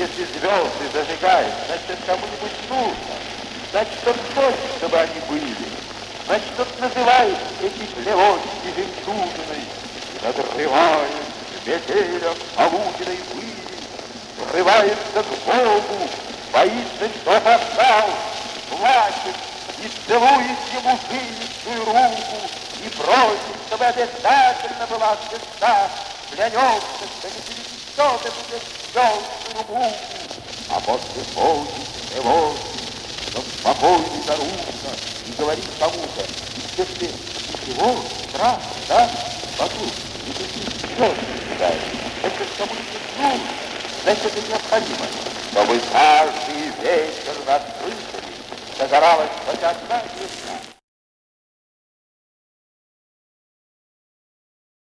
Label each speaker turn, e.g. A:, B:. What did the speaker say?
A: Если звезды зажигают, значит, кому-нибудь нужно. Значит, он хочет, чтобы они были. Значит, он называет эти плевочки жемчужиной. Надрывает метелем полуденной пыли, врывается к Богу, боится, что отдал, плачет и целует ему жилистую руку. И просит, чтобы обязательно была звезда, клянется, что не перенесет эту бесчелную муку, а после полной тревоги, но спокойно за рука и говорит кому-то, если ничего, страшно, да? Послушай, если ты все читаешь, это кому-нибудь нужно, значит, это необходимо, чтобы каждый вечер над крышами загоралась хоть одна.